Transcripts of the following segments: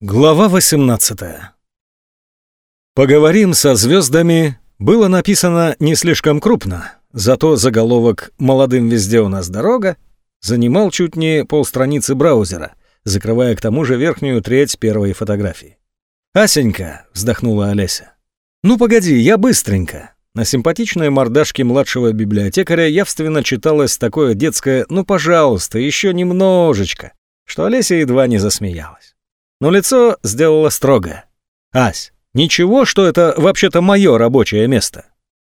Глава 18 «Поговорим со звездами» было написано не слишком крупно, зато заголовок «Молодым везде у нас дорога» занимал чуть не полстраницы браузера, закрывая к тому же верхнюю треть первой фотографии. «Асенька», — вздохнула Олеся. «Ну погоди, я быстренько». На симпатичной мордашке младшего библиотекаря явственно читалось такое детское «ну, пожалуйста, еще немножечко», что Олеся едва не засмеялась но лицо сделало строгое. «Ась, ничего, что это вообще-то мое рабочее место?»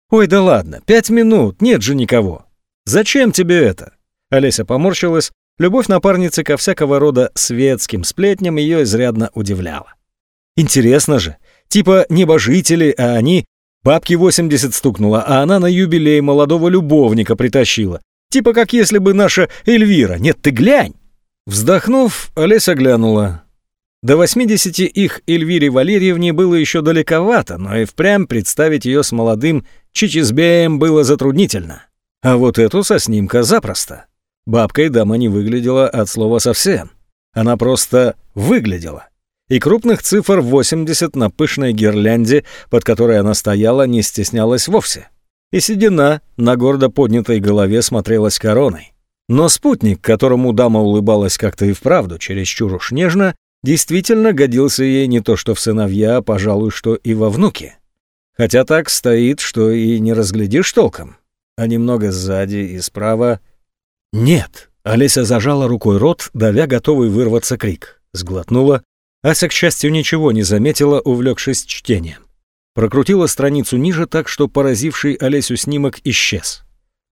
«Ой, да ладно, пять минут, нет же никого. Зачем тебе это?» Олеся поморщилась, любовь напарницы ко всякого рода светским сплетням ее изрядно удивляла. «Интересно же, типа небожители, а они...» Бабке 80 стукнуло, а она на юбилей молодого любовника притащила. Типа как если бы наша Эльвира. Нет, ты глянь!» Вздохнув, Олеся глянула. До 80 их Эльвире Валерьевне было еще далековато, но и впрямь представить ее с молодым Чичизбеем было затруднительно. А вот эту со снимка запросто. Бабкой дама не выглядела от слова совсем. Она просто выглядела. И крупных цифр 80 на пышной гирлянде, под которой она стояла, не стеснялась вовсе. И седина на гордо поднятой голове смотрелась короной. Но спутник, которому дама улыбалась как-то и вправду чересчур уж нежно, действительно годился ей не то что в сыновья, а, пожалуй, что и во внуки. Хотя так стоит, что и не разглядишь толком. А немного сзади и справа... Нет! Олеся зажала рукой рот, давя готовый вырваться крик. Сглотнула. Ася, к счастью, ничего не заметила, увлекшись чтением. Прокрутила страницу ниже так, что поразивший Олесю снимок исчез.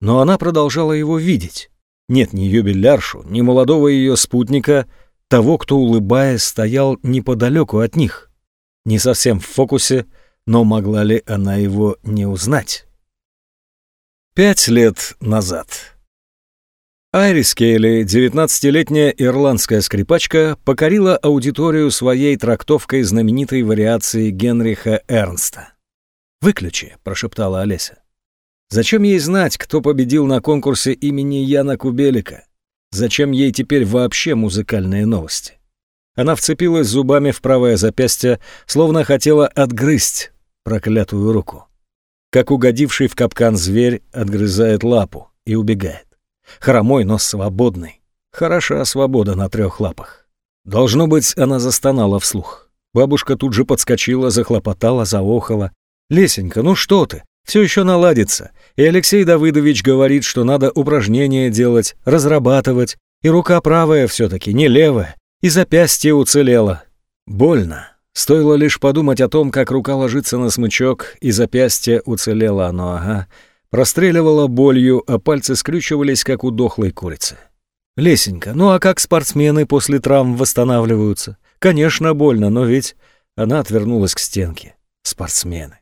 Но она продолжала его видеть. Нет ни юбиляршу, ни молодого ее спутника — того, кто, улыбаясь, стоял неподалеку от них. Не совсем в фокусе, но могла ли она его не узнать? Пять лет назад. Айрис Кейли, 19-летняя ирландская скрипачка, покорила аудиторию своей трактовкой знаменитой вариации Генриха Эрнста. «Выключи», — прошептала Олеся. «Зачем ей знать, кто победил на конкурсе имени Яна Кубелика? Зачем ей теперь вообще музыкальные новости? Она вцепилась зубами в правое запястье, словно хотела отгрызть проклятую руку. Как угодивший в капкан зверь отгрызает лапу и убегает. Хромой, но свободный. Хороша свобода на трех лапах. Должно быть, она застонала вслух. Бабушка тут же подскочила, захлопотала, заохала. «Лесенька, ну что ты? Все еще наладится. И Алексей Давыдович говорит, что надо упражнения делать, разрабатывать, и рука правая все-таки, не левая, и запястье уцелело. Больно. Стоило лишь подумать о том, как рука ложится на смычок, и запястье уцелело оно, ага. Простреливало болью, а пальцы скрючивались, как у дохлой курицы. «Лесенька, ну а как спортсмены после травм восстанавливаются? Конечно, больно, но ведь...» Она отвернулась к стенке. «Спортсмены.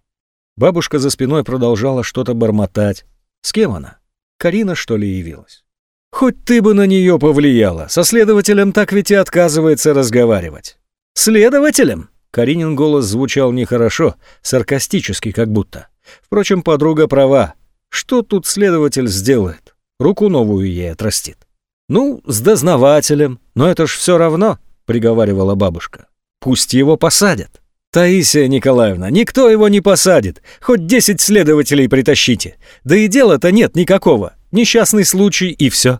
Бабушка за спиной продолжала что-то бормотать. С кем она? Карина, что ли, явилась? Хоть ты бы на нее повлияла. Со следователем так ведь и отказывается разговаривать. Следователем? Каринин голос звучал нехорошо, саркастически как будто. Впрочем, подруга права. Что тут следователь сделает? Руку новую ей отрастит. Ну, с дознавателем. Но это ж все равно, приговаривала бабушка. Пусть его посадят. «Таисия Николаевна, никто его не посадит. Хоть десять следователей притащите. Да и дела-то нет никакого. Несчастный случай и все».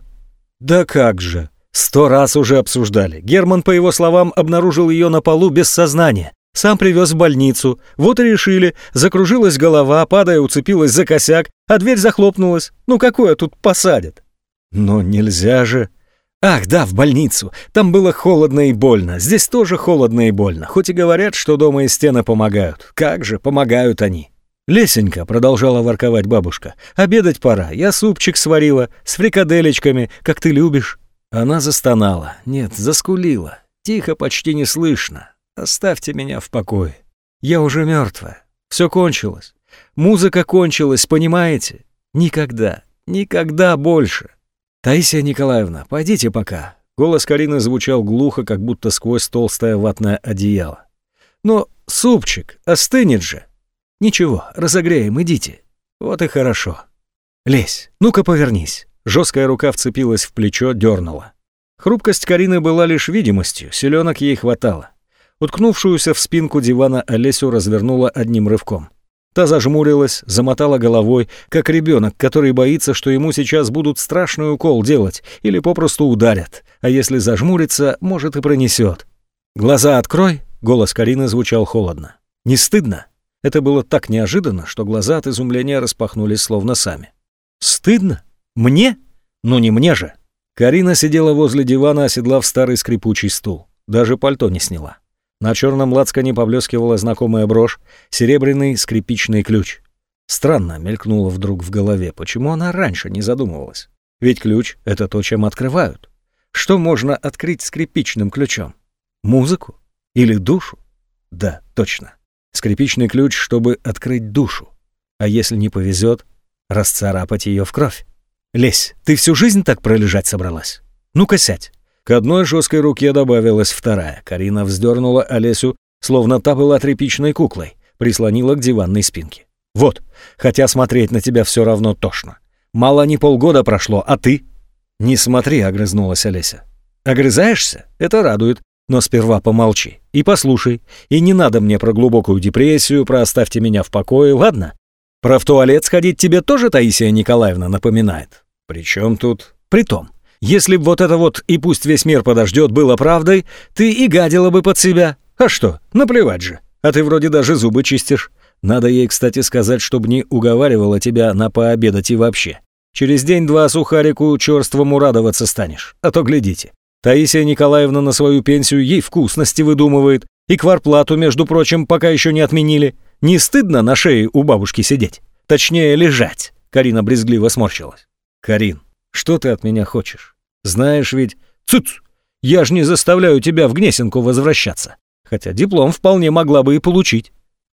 «Да как же!» Сто раз уже обсуждали. Герман, по его словам, обнаружил ее на полу без сознания. Сам привез в больницу. Вот и решили. Закружилась голова, падая, уцепилась за косяк, а дверь захлопнулась. Ну какое тут посадят? Но нельзя же. Ах, да, в больницу. Там было холодно и больно. Здесь тоже холодно и больно. Хоть и говорят, что дома и стены помогают. Как же помогают они. «Лесенька», — продолжала ворковать бабушка, — «обедать пора. Я супчик сварила, с фрикаделечками, как ты любишь». Она застонала. Нет, заскулила. Тихо, почти не слышно. «Оставьте меня в покое. Я уже мертвая. Все кончилось. Музыка кончилась, понимаете? Никогда, никогда больше. «Таисия Николаевна, пойдите пока». Голос Карины звучал глухо, как будто сквозь толстое ватное одеяло. «Но супчик остынет же». «Ничего, разогреем, идите». «Вот и хорошо». «Лезь, ну-ка повернись». Жесткая рука вцепилась в плечо, дернула. Хрупкость Карины была лишь видимостью, селенок ей хватало. Уткнувшуюся в спинку дивана Олесю развернула одним рывком. Та зажмурилась, замотала головой, как ребенок, который боится, что ему сейчас будут страшный укол делать или попросту ударят, а если зажмурится, может и пронесет. «Глаза открой!» — голос Карины звучал холодно. «Не стыдно?» Это было так неожиданно, что глаза от изумления распахнулись словно сами. «Стыдно? Мне? Ну не мне же!» Карина сидела возле дивана, оседлав старый скрипучий стул. Даже пальто не сняла. На черном лацкане поблескивала знакомая брошь, серебряный скрипичный ключ. Странно мелькнуло вдруг в голове, почему она раньше не задумывалась. Ведь ключ — это то, чем открывают. Что можно открыть скрипичным ключом? Музыку? Или душу? Да, точно. Скрипичный ключ, чтобы открыть душу. А если не повезет, расцарапать ее в кровь. Лесь, ты всю жизнь так пролежать собралась? Ну-ка сядь. К одной жесткой руке добавилась вторая. Карина вздернула Олесю, словно та была тряпичной куклой, прислонила к диванной спинке. «Вот, хотя смотреть на тебя все равно тошно. Мало не полгода прошло, а ты?» «Не смотри», — огрызнулась Олеся. «Огрызаешься? Это радует. Но сперва помолчи и послушай. И не надо мне про глубокую депрессию, про оставьте меня в покое, ладно? Про в туалет сходить тебе тоже Таисия Николаевна напоминает. Причем тут? Притом, если б вот это вот «и пусть весь мир подождет» было правдой, ты и гадила бы под себя. А что, наплевать же. А ты вроде даже зубы чистишь. Надо ей, кстати, сказать, чтобы не уговаривала тебя на пообедать и вообще. Через день-два сухарику черствому радоваться станешь. А то глядите. Таисия Николаевна на свою пенсию ей вкусности выдумывает. И кварплату, между прочим, пока еще не отменили. Не стыдно на шее у бабушки сидеть? Точнее, лежать. Карина брезгливо сморщилась. Карин, что ты от меня хочешь? Знаешь ведь... Цыц! Я ж не заставляю тебя в Гнесинку возвращаться. Хотя диплом вполне могла бы и получить.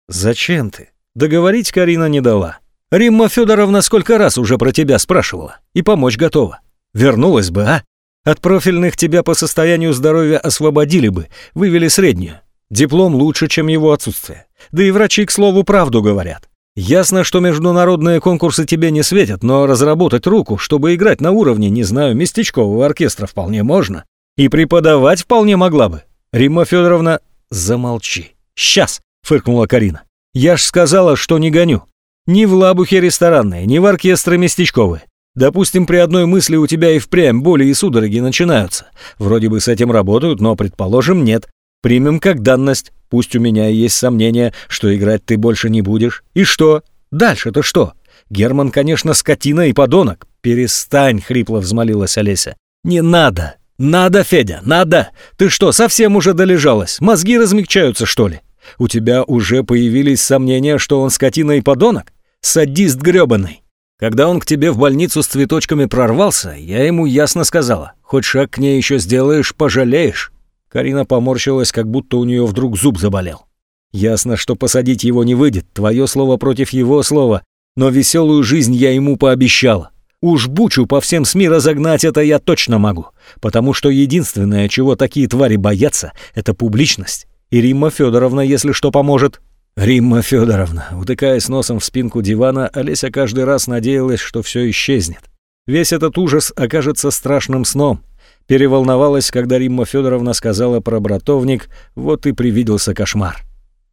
Зачем ты? Договорить Карина не дала. Римма Федоровна сколько раз уже про тебя спрашивала. И помочь готова. Вернулась бы, а? От профильных тебя по состоянию здоровья освободили бы, вывели среднюю. Диплом лучше, чем его отсутствие. Да и врачи, к слову, правду говорят. Ясно, что международные конкурсы тебе не светят, но разработать руку, чтобы играть на уровне, не знаю, местечкового оркестра вполне можно. И преподавать вполне могла бы. Римма Федоровна, замолчи. Сейчас, фыркнула Карина. Я ж сказала, что не гоню. Ни в лабухе ресторанные, ни в оркестры местечковые. Допустим, при одной мысли у тебя и впрямь боли и судороги начинаются. Вроде бы с этим работают, но, предположим, нет. Примем как данность. Пусть у меня есть сомнения, что играть ты больше не будешь. И что? Дальше-то что? Герман, конечно, скотина и подонок. Перестань, хрипло взмолилась Олеся. Не надо. Надо, Федя, надо. Ты что, совсем уже долежалась? Мозги размягчаются, что ли? У тебя уже появились сомнения, что он скотина и подонок? Садист грёбаный. Когда он к тебе в больницу с цветочками прорвался, я ему ясно сказала, хоть шаг к ней еще сделаешь, пожалеешь. Карина поморщилась, как будто у нее вдруг зуб заболел. Ясно, что посадить его не выйдет, твое слово против его слова, но веселую жизнь я ему пообещала. Уж бучу по всем СМИ разогнать это я точно могу, потому что единственное, чего такие твари боятся, это публичность. И Римма Федоровна, если что, поможет. Римма Федоровна, утыкаясь носом в спинку дивана, Олеся каждый раз надеялась, что все исчезнет. Весь этот ужас окажется страшным сном. Переволновалась, когда Римма Федоровна сказала про братовник, вот и привиделся кошмар.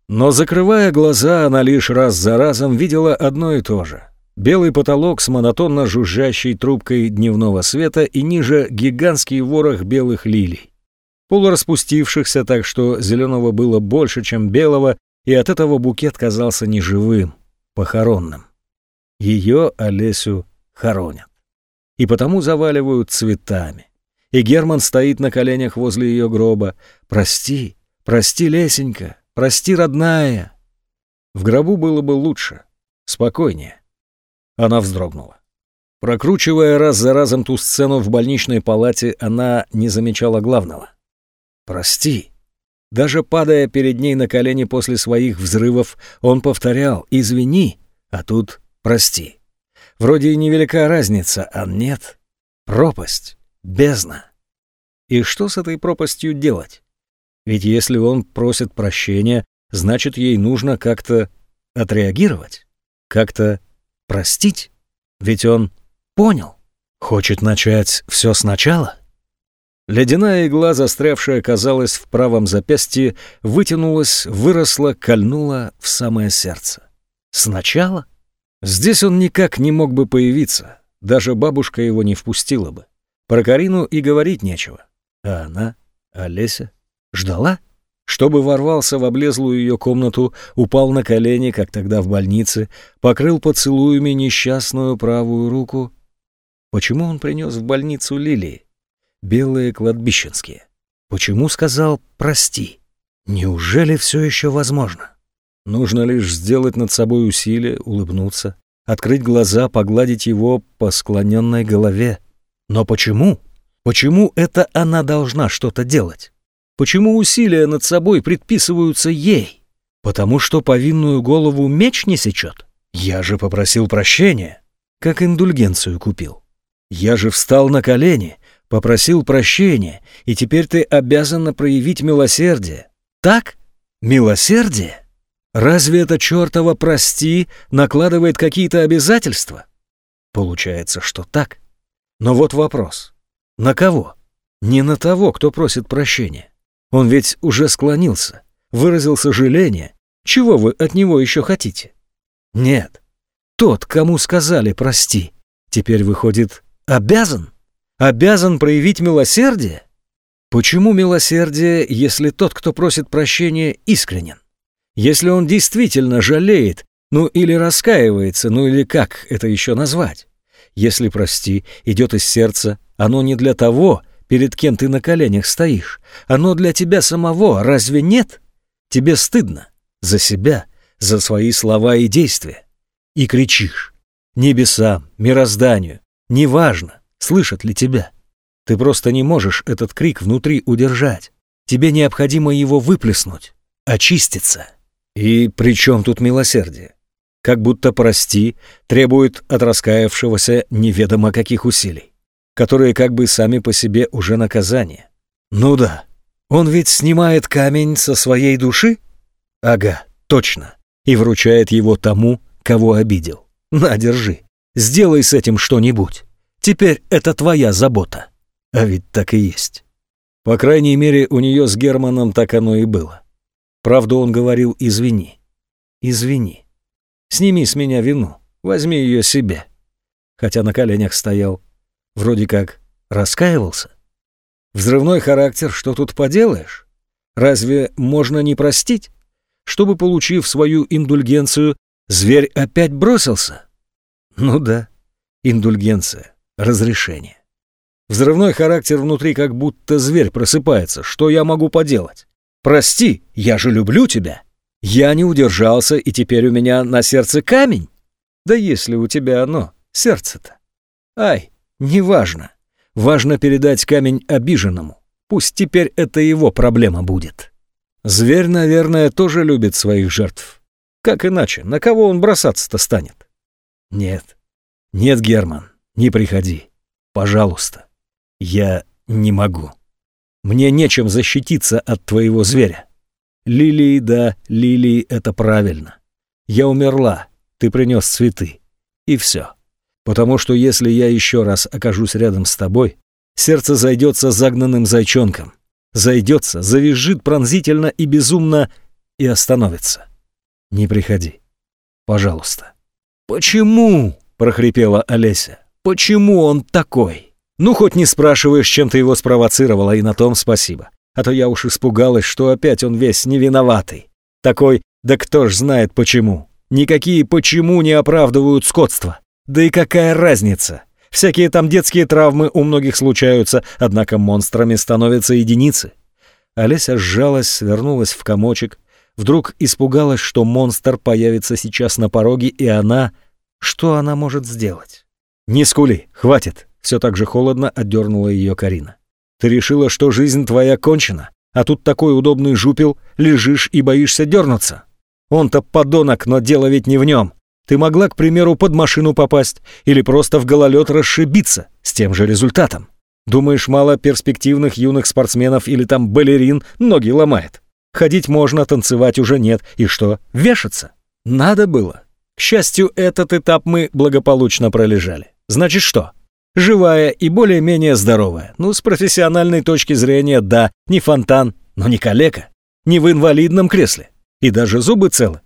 Но, закрывая глаза, она лишь раз за разом видела одно и то же. Белый потолок с монотонно жужжащей трубкой дневного света и ниже гигантский ворох белых лилий. Полураспустившихся так, что зеленого было больше, чем белого, и от этого букет казался неживым, похоронным. Ее, Олесю, хоронят. И потому заваливают цветами и Герман стоит на коленях возле ее гроба. «Прости, прости, Лесенька, прости, родная». В гробу было бы лучше, спокойнее. Она вздрогнула. Прокручивая раз за разом ту сцену в больничной палате, она не замечала главного. «Прости». Даже падая перед ней на колени после своих взрывов, он повторял «извини», а тут «прости». Вроде и невелика разница, а нет. Пропасть. Бездна. И что с этой пропастью делать? Ведь если он просит прощения, значит, ей нужно как-то отреагировать, как-то простить. Ведь он понял, хочет начать все сначала. Ледяная игла, застрявшая, казалось, в правом запястье, вытянулась, выросла, кольнула в самое сердце. Сначала? Здесь он никак не мог бы появиться, даже бабушка его не впустила бы. Про Карину и говорить нечего. А она, Олеся, ждала? Чтобы ворвался в облезлую ее комнату, упал на колени, как тогда в больнице, покрыл поцелуями несчастную правую руку. Почему он принес в больницу лилии? Белые кладбищенские. Почему сказал «прости»? Неужели все еще возможно? Нужно лишь сделать над собой усилие, улыбнуться, открыть глаза, погладить его по склоненной голове. Но почему? Почему это она должна что-то делать? Почему усилия над собой предписываются ей? Потому что повинную голову меч не сечет? Я же попросил прощения, как индульгенцию купил. Я же встал на колени, попросил прощения, и теперь ты обязана проявить милосердие. Так? Милосердие? Разве это чертово «прости» накладывает какие-то обязательства? Получается, что так. Но вот вопрос. На кого? Не на того, кто просит прощения. Он ведь уже склонился, выразил сожаление. Чего вы от него еще хотите? Нет. Тот, кому сказали «прости», теперь выходит обязан? Обязан проявить милосердие? Почему милосердие, если тот, кто просит прощения, искренен? Если он действительно жалеет, ну или раскаивается, ну или как это еще назвать? Если «прости» идет из сердца, оно не для того, перед кем ты на коленях стоишь. Оно для тебя самого, разве нет? Тебе стыдно за себя, за свои слова и действия. И кричишь. Небесам, мирозданию, неважно, слышат ли тебя. Ты просто не можешь этот крик внутри удержать. Тебе необходимо его выплеснуть, очиститься. И при чем тут милосердие? Как будто «прости» требует от раскаявшегося неведомо каких усилий которые как бы сами по себе уже наказание. Ну да, он ведь снимает камень со своей души? Ага, точно. И вручает его тому, кого обидел. На, держи. Сделай с этим что-нибудь. Теперь это твоя забота. А ведь так и есть. По крайней мере, у нее с Германом так оно и было. Правда, он говорил «извини». «Извини. Сними с меня вину. Возьми ее себе». Хотя на коленях стоял Вроде как раскаивался. Взрывной характер, что тут поделаешь? Разве можно не простить? Чтобы, получив свою индульгенцию, зверь опять бросился? Ну да, индульгенция, разрешение. Взрывной характер внутри как будто зверь просыпается. Что я могу поделать? Прости, я же люблю тебя. Я не удержался, и теперь у меня на сердце камень. Да если у тебя оно, сердце-то. Ай, Неважно. Важно передать камень обиженному. Пусть теперь это его проблема будет. Зверь, наверное, тоже любит своих жертв. Как иначе? На кого он бросаться-то станет? Нет. Нет, Герман, не приходи. Пожалуйста. Я не могу. Мне нечем защититься от твоего зверя. Лилии, да, лилии — это правильно. Я умерла, ты принес цветы. И все потому что если я еще раз окажусь рядом с тобой, сердце зайдется загнанным зайчонком, зайдется, завизжит пронзительно и безумно и остановится. Не приходи. Пожалуйста. «Почему?» — прохрипела Олеся. «Почему он такой?» «Ну, хоть не спрашиваешь, чем ты его спровоцировала, и на том спасибо. А то я уж испугалась, что опять он весь невиноватый. Такой, да кто ж знает почему. Никакие «почему» не оправдывают скотство. Да и какая разница? Всякие там детские травмы у многих случаются, однако монстрами становятся единицы. Олеся сжалась, свернулась в комочек, вдруг испугалась, что монстр появится сейчас на пороге, и она... Что она может сделать? «Не скули, хватит!» — все так же холодно отдернула ее Карина. «Ты решила, что жизнь твоя кончена, а тут такой удобный жупел, лежишь и боишься дернуться. Он-то подонок, но дело ведь не в нем. Ты могла, к примеру, под машину попасть или просто в гололед расшибиться с тем же результатом. Думаешь, мало перспективных юных спортсменов или там балерин ноги ломает? Ходить можно, танцевать уже нет. И что, вешаться? Надо было. К счастью, этот этап мы благополучно пролежали. Значит что? Живая и более-менее здоровая. Ну, с профессиональной точки зрения, да, не фонтан, но не калека. Не в инвалидном кресле. И даже зубы целы.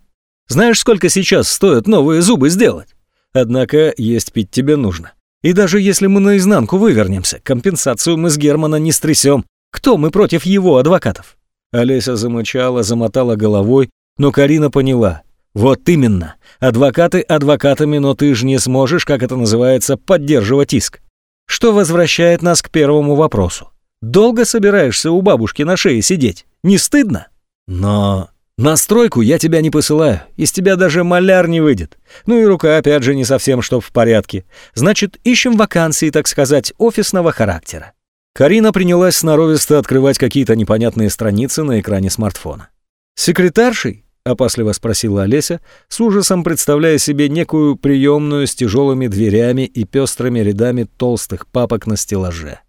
Знаешь, сколько сейчас стоят новые зубы сделать? Однако есть пить тебе нужно. И даже если мы наизнанку вывернемся, компенсацию мы с Германа не стрясем. Кто мы против его адвокатов? Олеся замычала, замотала головой, но Карина поняла. Вот именно. Адвокаты адвокатами, но ты же не сможешь, как это называется, поддерживать иск. Что возвращает нас к первому вопросу. Долго собираешься у бабушки на шее сидеть? Не стыдно? Но на стройку я тебя не посылаю, из тебя даже маляр не выйдет. Ну и рука опять же не совсем что в порядке. Значит, ищем вакансии, так сказать, офисного характера. Карина принялась сноровисто открывать какие-то непонятные страницы на экране смартфона. «Секретаршей?» — опасливо спросила Олеся, с ужасом представляя себе некую приемную с тяжелыми дверями и пестрыми рядами толстых папок на стеллаже.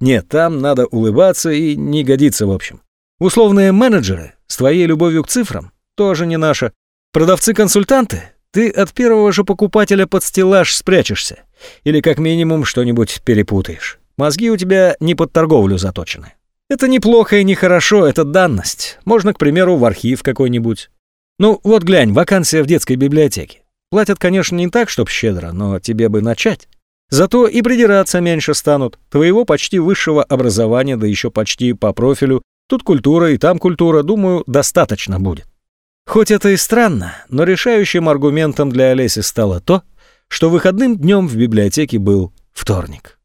Нет, там надо улыбаться и не годится в общем. Условные менеджеры с твоей любовью к цифрам тоже не наша. Продавцы-консультанты ты от первого же покупателя под стеллаж спрячешься. Или как минимум что-нибудь перепутаешь. Мозги у тебя не под торговлю заточены. Это неплохо и нехорошо, это данность. Можно, к примеру, в архив какой-нибудь. Ну, вот глянь, вакансия в детской библиотеке. Платят, конечно, не так, чтоб щедро, но тебе бы начать. Зато и придираться меньше станут. Твоего почти высшего образования, да еще почти по профилю. Тут культура и там культура, думаю, достаточно будет. Хоть это и странно, но решающим аргументом для Олеси стало то, что выходным днем в библиотеке был вторник.